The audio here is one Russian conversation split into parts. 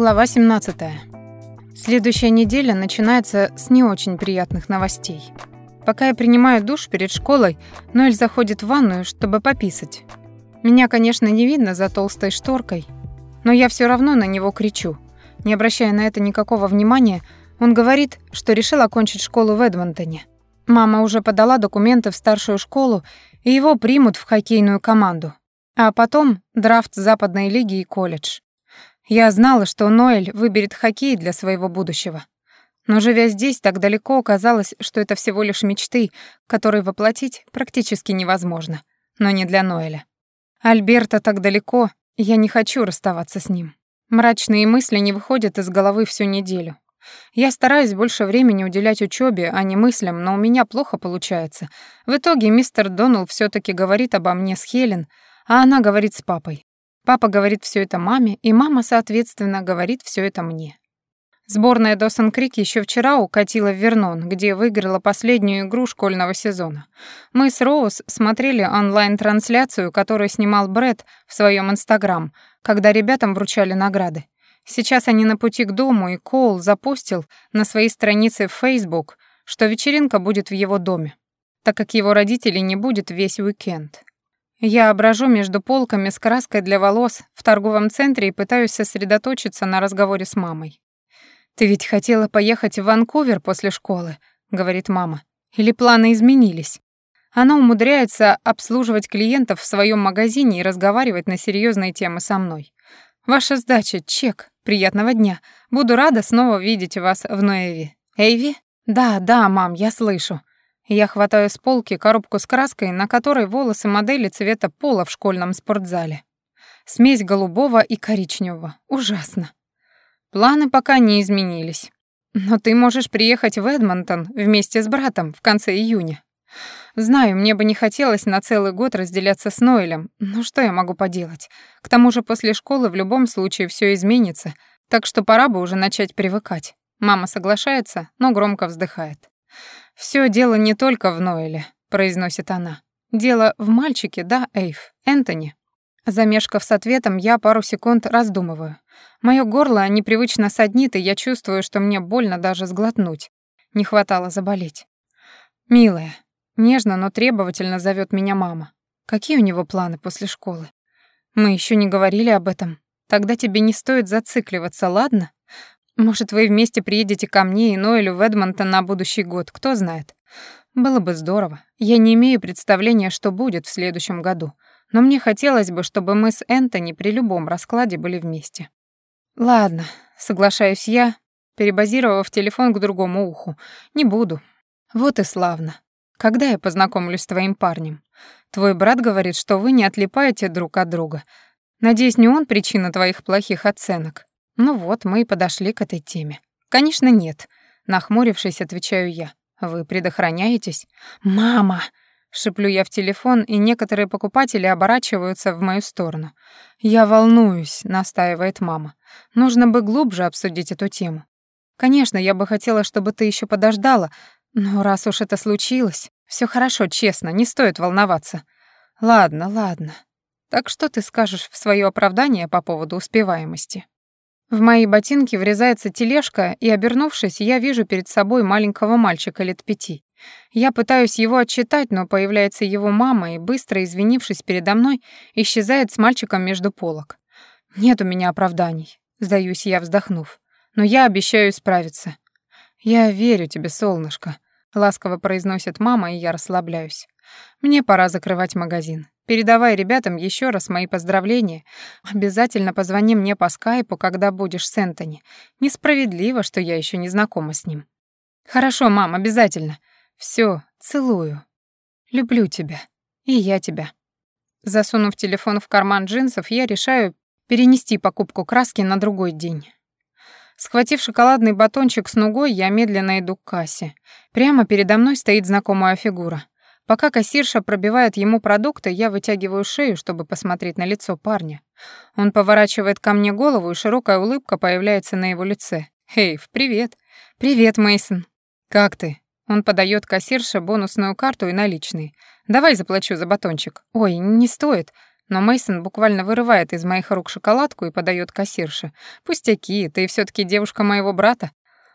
Глава 17. Следующая неделя начинается с не очень приятных новостей. Пока я принимаю душ перед школой, Ноэль заходит в ванную, чтобы пописать. Меня, конечно, не видно за толстой шторкой, но я все равно на него кричу. Не обращая на это никакого внимания, он говорит, что решил окончить школу в Эдмонтоне. Мама уже подала документы в старшую школу, и его примут в хоккейную команду. А потом драфт Западной лиги и колледж. Я знала, что Ноэль выберет хоккей для своего будущего. Но живя здесь так далеко, казалось, что это всего лишь мечты, которые воплотить практически невозможно. Но не для Ноэля. Альберта так далеко, я не хочу расставаться с ним. Мрачные мысли не выходят из головы всю неделю. Я стараюсь больше времени уделять учебе, а не мыслям, но у меня плохо получается. В итоге мистер Доннелл все таки говорит обо мне с Хелен, а она говорит с папой. Папа говорит все это маме, и мама, соответственно, говорит все это мне. Сборная Досон Крик еще вчера укатила в Вернон, где выиграла последнюю игру школьного сезона. Мы с Роуз смотрели онлайн-трансляцию, которую снимал Брэд в своем Инстаграм, когда ребятам вручали награды. Сейчас они на пути к дому, и Коул запустил на своей странице в Facebook, что вечеринка будет в его доме, так как его родителей не будет весь уикенд. Я брожу между полками с краской для волос в торговом центре и пытаюсь сосредоточиться на разговоре с мамой. «Ты ведь хотела поехать в Ванкувер после школы», — говорит мама. «Или планы изменились?» Она умудряется обслуживать клиентов в своем магазине и разговаривать на серьезные темы со мной. «Ваша сдача, чек. Приятного дня. Буду рада снова видеть вас в Ноэви. Эйви?» «Да, да, мам, я слышу. Я хватаю с полки коробку с краской, на которой волосы модели цвета пола в школьном спортзале. Смесь голубого и коричневого. Ужасно. Планы пока не изменились. Но ты можешь приехать в Эдмонтон вместе с братом в конце июня. Знаю, мне бы не хотелось на целый год разделяться с Ноэлем, но что я могу поделать? К тому же после школы в любом случае все изменится, так что пора бы уже начать привыкать. Мама соглашается, но громко вздыхает. Все дело не только в Ноэле», — произносит она. «Дело в мальчике, да, Эйв? Энтони?» Замешкав с ответом, я пару секунд раздумываю. Моё горло непривычно саднит, и я чувствую, что мне больно даже сглотнуть. Не хватало заболеть. «Милая», нежно, но требовательно зовет меня мама. «Какие у него планы после школы?» «Мы еще не говорили об этом. Тогда тебе не стоит зацикливаться, ладно? Может, вы вместе приедете ко мне и Ноэлю в Эдмонтон на будущий год, кто знает. Было бы здорово. Я не имею представления, что будет в следующем году, но мне хотелось бы, чтобы мы с Энтони при любом раскладе были вместе. Ладно, соглашаюсь я, перебазировав телефон к другому уху. Не буду. Вот и славно. Когда я познакомлюсь с твоим парнем? Твой брат говорит, что вы не отлипаете друг от друга. Надеюсь, не он причина твоих плохих оценок. Ну вот, мы и подошли к этой теме. Конечно, нет. Нахмурившись, отвечаю я. Вы предохраняетесь? Мама! Шиплю я в телефон, и некоторые покупатели оборачиваются в мою сторону. «Я волнуюсь», — настаивает мама. «Нужно бы глубже обсудить эту тему. Конечно, я бы хотела, чтобы ты еще подождала, но раз уж это случилось, все хорошо, честно, не стоит волноваться. Ладно, ладно. Так что ты скажешь в свое оправдание по поводу успеваемости?» В мои ботинки врезается тележка, и, обернувшись, я вижу перед собой маленького мальчика лет пяти. Я пытаюсь его отчитать, но появляется его мама и, быстро извинившись передо мной, исчезает с мальчиком между полок. «Нет у меня оправданий», — сдаюсь я, вздохнув. «Но я обещаю справиться». «Я верю тебе, солнышко», — ласково произносит мама, и я расслабляюсь. «Мне пора закрывать магазин. Передавай ребятам еще раз мои поздравления. Обязательно позвони мне по скайпу, когда будешь с Энтони. Несправедливо, что я еще не знакома с ним. Хорошо, мам, обязательно. Все, целую. Люблю тебя. И я тебя. Засунув телефон в карман джинсов, я решаю перенести покупку краски на другой день. Схватив шоколадный батончик с нугой, я медленно иду к кассе. Прямо передо мной стоит знакомая фигура. Пока кассирша пробивает ему продукты, я вытягиваю шею, чтобы посмотреть на лицо парня. Он поворачивает ко мне голову, и широкая улыбка появляется на его лице. «Эйв, привет!» «Привет, Мейсон. «Как ты?» Он подает кассирше бонусную карту и наличные. «Давай заплачу за батончик». «Ой, не стоит. Но Мейсон буквально вырывает из моих рук шоколадку и подает кассирше. Пустяки, ты все таки девушка моего брата.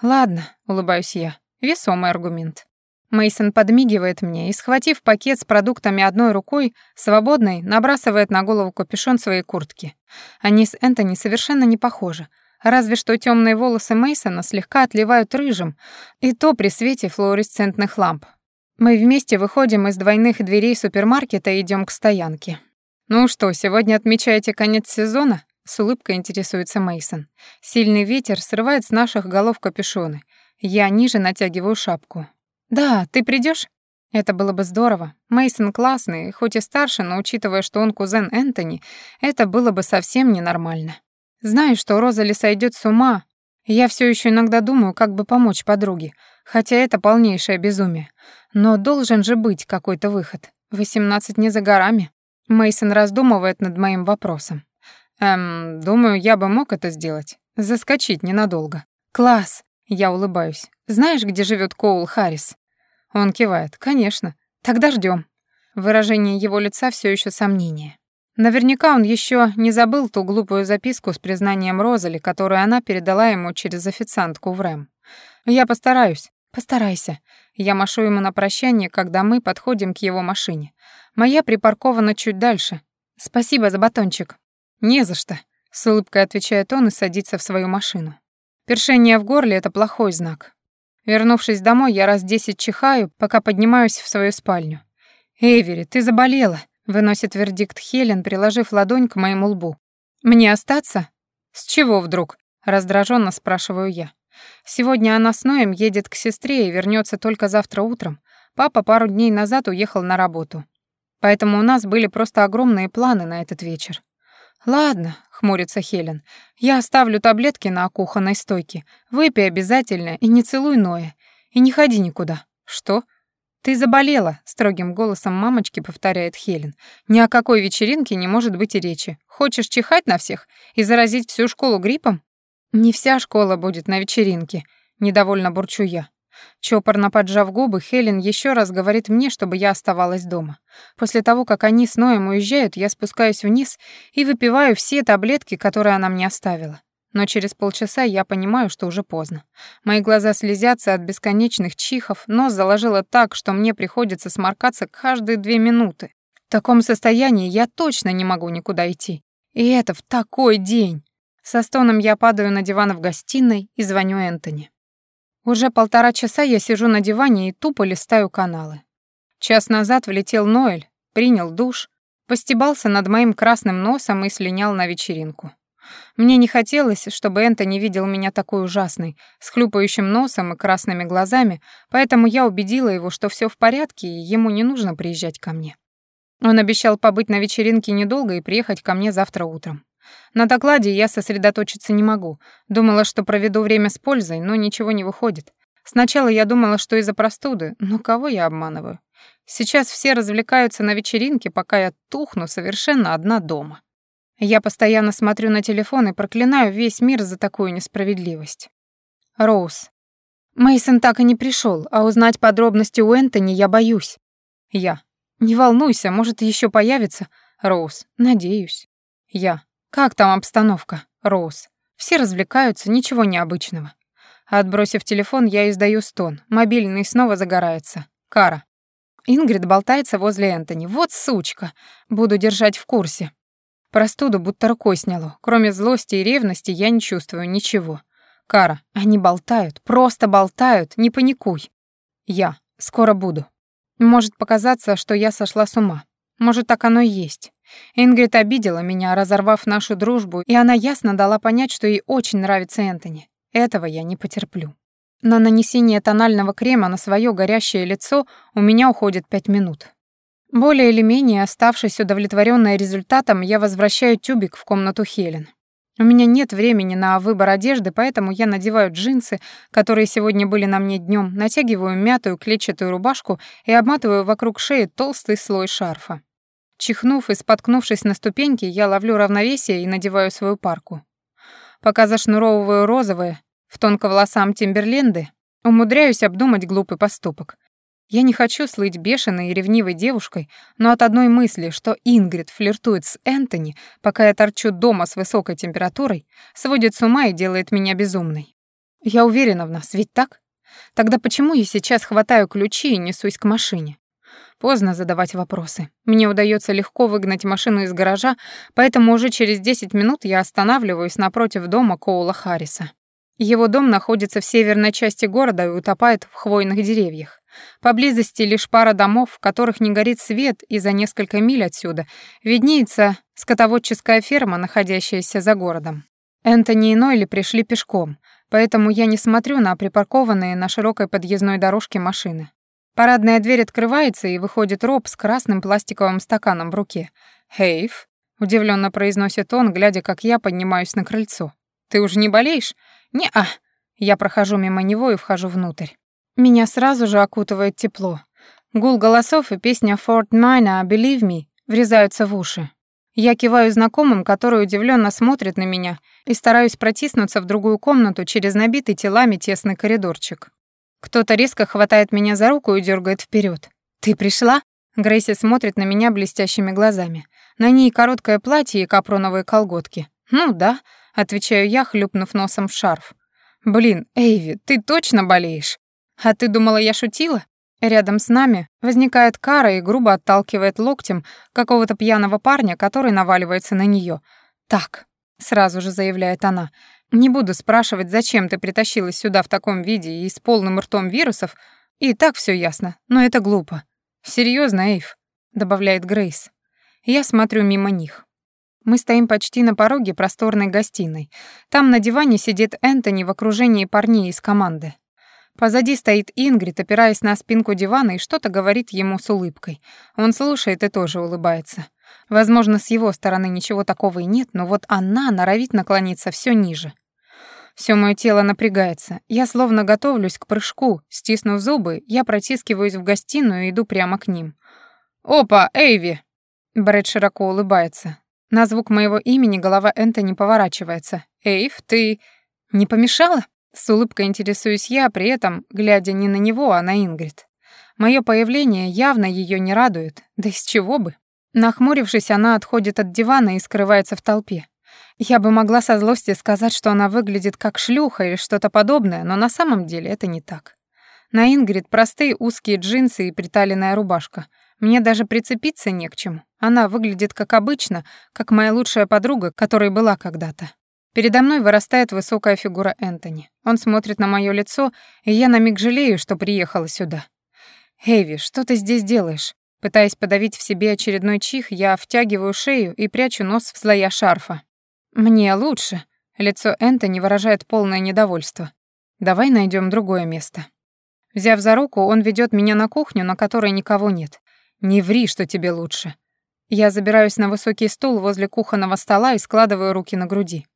Ладно, улыбаюсь я. Весомый аргумент. Мейсон подмигивает мне и, схватив пакет с продуктами одной рукой, свободной, набрасывает на голову капюшон своей куртки. Они с Энтони совершенно не похожи. Разве что темные волосы Мейсона слегка отливают рыжим, и то при свете флуоресцентных ламп. Мы вместе выходим из двойных дверей супермаркета и идем к стоянке. Ну что, сегодня отмечаете конец сезона? С улыбкой интересуется Мейсон. Сильный ветер срывает с наших голов капюшоны. Я ниже натягиваю шапку. Да, ты придешь? Это было бы здорово. Мейсон классный, хоть и старше, но учитывая, что он кузен Энтони, это было бы совсем ненормально. Знаю, что Розали сойдет с ума. Я все еще иногда думаю, как бы помочь подруге, хотя это полнейшее безумие. Но должен же быть какой-то выход. Восемнадцать не за горами. Мейсон раздумывает над моим вопросом. Эм, думаю, я бы мог это сделать. Заскочить ненадолго. Класс. Я улыбаюсь. Знаешь, где живет Коул Харрис? Он кивает. Конечно. Тогда ждем. Выражение его лица все еще сомнение. Наверняка он еще не забыл ту глупую записку с признанием Розали, которую она передала ему через официантку в Рэм. Я постараюсь. Постарайся. Я машу ему на прощание, когда мы подходим к его машине. Моя припаркована чуть дальше. Спасибо за батончик. Не за что, с улыбкой отвечает он и садится в свою машину. Першение в горле — это плохой знак. Вернувшись домой, я раз десять чихаю, пока поднимаюсь в свою спальню. «Эвери, ты заболела», — выносит вердикт Хелен, приложив ладонь к моему лбу. «Мне остаться?» «С чего вдруг?» — раздраженно спрашиваю я. «Сегодня она с Ноем едет к сестре и вернется только завтра утром. Папа пару дней назад уехал на работу. Поэтому у нас были просто огромные планы на этот вечер. «Ладно», — хмурится Хелен, — «я оставлю таблетки на кухонной стойке. Выпей обязательно и не целуй Ноя. И не ходи никуда». «Что?» «Ты заболела», — строгим голосом мамочки повторяет Хелен. «Ни о какой вечеринке не может быть и речи. Хочешь чихать на всех и заразить всю школу гриппом?» «Не вся школа будет на вечеринке», — недовольно бурчу я. Чопорно поджав губы, Хелен еще раз говорит мне, чтобы я оставалась дома. После того, как они с Ноем уезжают, я спускаюсь вниз и выпиваю все таблетки, которые она мне оставила. Но через полчаса я понимаю, что уже поздно. Мои глаза слезятся от бесконечных чихов, нос заложило так, что мне приходится сморкаться каждые две минуты. В таком состоянии я точно не могу никуда идти. И это в такой день. Со стоном я падаю на диван в гостиной и звоню Энтони. Уже полтора часа я сижу на диване и тупо листаю каналы. Час назад влетел Ноэль, принял душ, постебался над моим красным носом и слинял на вечеринку. Мне не хотелось, чтобы Энтони видел меня такой ужасной, с хлюпающим носом и красными глазами, поэтому я убедила его, что все в порядке и ему не нужно приезжать ко мне. Он обещал побыть на вечеринке недолго и приехать ко мне завтра утром. На докладе я сосредоточиться не могу. Думала, что проведу время с пользой, но ничего не выходит. Сначала я думала, что из-за простуды, но кого я обманываю? Сейчас все развлекаются на вечеринке, пока я тухну совершенно одна дома. Я постоянно смотрю на телефон и проклинаю весь мир за такую несправедливость. Роуз. Мейсон так и не пришел, а узнать подробности у Энтони я боюсь. Я. Не волнуйся, может, еще появится. Роуз. Надеюсь. Я. «Как там обстановка, Роуз? Все развлекаются, ничего необычного». Отбросив телефон, я издаю стон. Мобильный снова загорается. Кара. Ингрид болтается возле Энтони. Вот сучка. Буду держать в курсе. Простуду будто рукой сняло. Кроме злости и ревности я не чувствую ничего. Кара. Они болтают. Просто болтают. Не паникуй. Я. Скоро буду. Может показаться, что я сошла с ума. Может, так оно и есть. Ингрид обидела меня, разорвав нашу дружбу, и она ясно дала понять, что ей очень нравится Энтони. Этого я не потерплю. На нанесение тонального крема на свое горящее лицо у меня уходит пять минут. Более или менее оставшись удовлетворенная результатом, я возвращаю тюбик в комнату Хелен. У меня нет времени на выбор одежды, поэтому я надеваю джинсы, которые сегодня были на мне днем, натягиваю мятую клетчатую рубашку и обматываю вокруг шеи толстый слой шарфа. Чихнув и споткнувшись на ступеньке, я ловлю равновесие и надеваю свою парку. Пока зашнуровываю розовые, в тонковолосам Тимберленды, умудряюсь обдумать глупый поступок. Я не хочу слыть бешеной и ревнивой девушкой, но от одной мысли, что Ингрид флиртует с Энтони, пока я торчу дома с высокой температурой, сводит с ума и делает меня безумной. Я уверена в нас, ведь так? Тогда почему я сейчас хватаю ключи и несусь к машине? Поздно задавать вопросы. Мне удается легко выгнать машину из гаража, поэтому уже через 10 минут я останавливаюсь напротив дома Коула Харриса. Его дом находится в северной части города и утопает в хвойных деревьях. Поблизости лишь пара домов, в которых не горит свет, и за несколько миль отсюда виднеется скотоводческая ферма, находящаяся за городом. Энтони и Нойли пришли пешком, поэтому я не смотрю на припаркованные на широкой подъездной дорожке машины. Парадная дверь открывается, и выходит Роб с красным пластиковым стаканом в руке. «Хейв», — удивленно произносит он, глядя, как я поднимаюсь на крыльцо. «Ты уже не болеешь?» «Не-а». Я прохожу мимо него и вхожу внутрь. Меня сразу же окутывает тепло. Гул голосов и песня «Fort Minor, Believe Me» врезаются в уши. Я киваю знакомым, которые удивленно смотрят на меня, и стараюсь протиснуться в другую комнату через набитый телами тесный коридорчик. Кто-то резко хватает меня за руку и дергает вперед. «Ты пришла?» Грейси смотрит на меня блестящими глазами. На ней короткое платье и капроновые колготки. «Ну да», — отвечаю я, хлюпнув носом в шарф. «Блин, Эйви, ты точно болеешь?» «А ты думала, я шутила?» Рядом с нами возникает Кара и грубо отталкивает локтем какого-то пьяного парня, который наваливается на нее. «Так», — сразу же заявляет она, — «не буду спрашивать, зачем ты притащилась сюда в таком виде и с полным ртом вирусов, и так все ясно, но это глупо». «Серьёзно, Эйв», — добавляет Грейс. Я смотрю мимо них. Мы стоим почти на пороге просторной гостиной. Там на диване сидит Энтони в окружении парней из команды. Позади стоит Ингрид, опираясь на спинку дивана и что-то говорит ему с улыбкой. Он слушает и тоже улыбается. Возможно, с его стороны ничего такого и нет, но вот она норовит наклониться все ниже. Все мое тело напрягается. Я словно готовлюсь к прыжку. Стиснув зубы, я протискиваюсь в гостиную и иду прямо к ним. «Опа, Эйви!» Брэд широко улыбается. На звук моего имени голова Энтони поворачивается. «Эйв, ты не помешала?» С улыбкой интересуюсь я, при этом глядя не на него, а на Ингрид. Мое появление явно ее не радует, да из чего бы. Нахмурившись, она отходит от дивана и скрывается в толпе. Я бы могла со злости сказать, что она выглядит как шлюха или что-то подобное, но на самом деле это не так. На Ингрид простые узкие джинсы и приталенная рубашка. Мне даже прицепиться не к чему. Она выглядит как обычно, как моя лучшая подруга, которой была когда-то. Передо мной вырастает высокая фигура Энтони. Он смотрит на моё лицо, и я на миг жалею, что приехала сюда. «Эйви, что ты здесь делаешь?» Пытаясь подавить в себе очередной чих, я втягиваю шею и прячу нос в слоя шарфа. «Мне лучше». Лицо Энтони выражает полное недовольство. «Давай найдем другое место». Взяв за руку, он ведет меня на кухню, на которой никого нет. «Не ври, что тебе лучше». Я забираюсь на высокий стул возле кухонного стола и складываю руки на груди.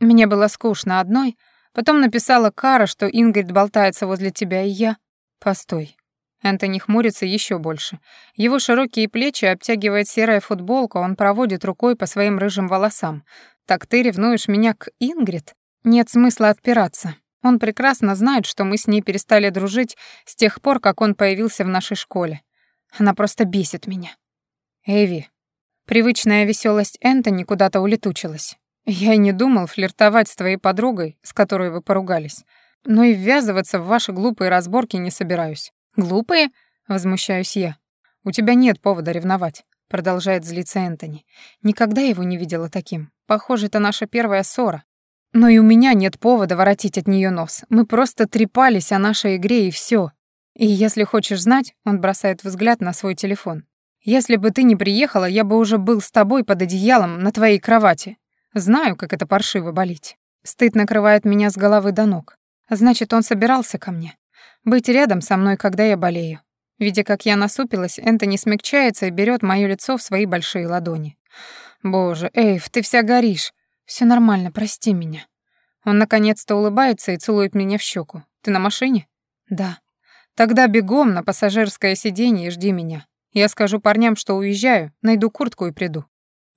Мне было скучно одной, потом написала Кара, что Ингрид болтается возле тебя, и я... Постой. Энтони хмурится еще больше. Его широкие плечи обтягивает серая футболка, он проводит рукой по своим рыжим волосам. «Так ты ревнуешь меня к Ингрид?» Нет смысла отпираться. Он прекрасно знает, что мы с ней перестали дружить с тех пор, как он появился в нашей школе. Она просто бесит меня. Эви. Привычная веселость Энтони куда-то улетучилась. Я и не думал флиртовать с твоей подругой, с которой вы поругались. Но и ввязываться в ваши глупые разборки не собираюсь. Глупые? Возмущаюсь я. У тебя нет повода ревновать, продолжает злиться Энтони. Никогда его не видела таким. Похоже, это наша первая ссора. Но и у меня нет повода воротить от нее нос. Мы просто трепались о нашей игре и все. И если хочешь знать, он бросает взгляд на свой телефон. Если бы ты не приехала, я бы уже был с тобой под одеялом на твоей кровати. Знаю, как это паршиво болеть. Стыд накрывает меня с головы до ног. Значит, он собирался ко мне. Быть рядом со мной, когда я болею. Видя, как я насупилась, Энтони смягчается и берет моё лицо в свои большие ладони. «Боже, Эйв, ты вся горишь. Все нормально, прости меня». Он наконец-то улыбается и целует меня в щеку. «Ты на машине?» «Да». «Тогда бегом на пассажирское сиденье и жди меня. Я скажу парням, что уезжаю, найду куртку и приду».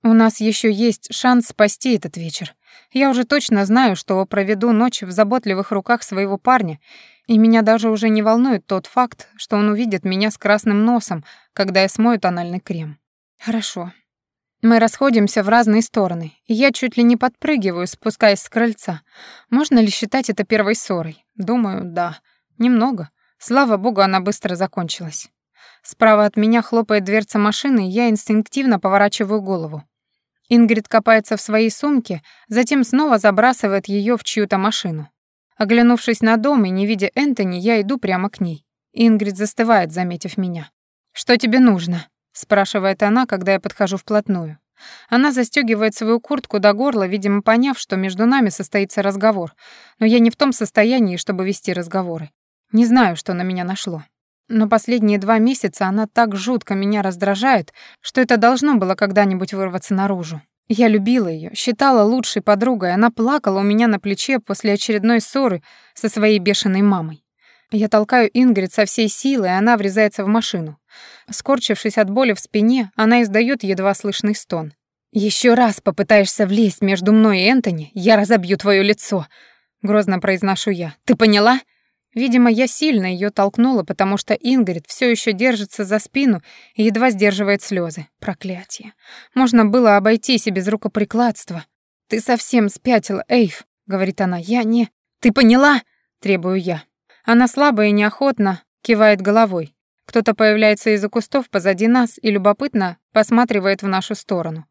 У нас еще есть шанс спасти этот вечер. Я уже точно знаю, что проведу ночь в заботливых руках своего парня, и меня даже уже не волнует тот факт, что он увидит меня с красным носом, когда я смою тональный крем. Хорошо. Мы расходимся в разные стороны, и я чуть ли не подпрыгиваю, спускаясь с крыльца. Можно ли считать это первой ссорой? Думаю, да. Немного. Слава богу, она быстро закончилась. Справа от меня хлопает дверца машины, я инстинктивно поворачиваю голову. Ингрид копается в своей сумке, затем снова забрасывает ее в чью-то машину. Оглянувшись на дом и не видя Энтони, я иду прямо к ней. Ингрид застывает, заметив меня. «Что тебе нужно?» — спрашивает она, когда я подхожу вплотную. Она застегивает свою куртку до горла, видимо, поняв, что между нами состоится разговор, но я не в том состоянии, чтобы вести разговоры. Не знаю, что на меня нашло. Но последние два месяца она так жутко меня раздражает, что это должно было когда-нибудь вырваться наружу. Я любила ее, считала лучшей подругой, она плакала у меня на плече после очередной ссоры со своей бешеной мамой. Я толкаю Ингрид со всей силы, и она врезается в машину. Скорчившись от боли в спине, она издает едва слышный стон. Еще раз попытаешься влезть между мной и Энтони, я разобью твое лицо», — грозно произношу я. «Ты поняла?» Видимо, я сильно ее толкнула, потому что Ингрид все еще держится за спину и едва сдерживает слезы. Проклятие. Можно было обойтись и без рукоприкладства. «Ты совсем спятила, Эйв», — говорит она. «Я не...» «Ты поняла?» — требую я. Она слабо и неохотно кивает головой. Кто-то появляется из-за кустов позади нас и любопытно посматривает в нашу сторону.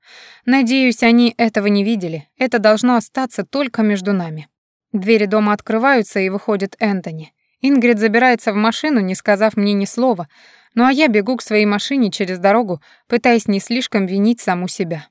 Надеюсь, они этого не видели. Это должно остаться только между нами. Двери дома открываются, и выходит Энтони. Ингрид забирается в машину, не сказав мне ни слова, ну а я бегу к своей машине через дорогу, пытаясь не слишком винить саму себя.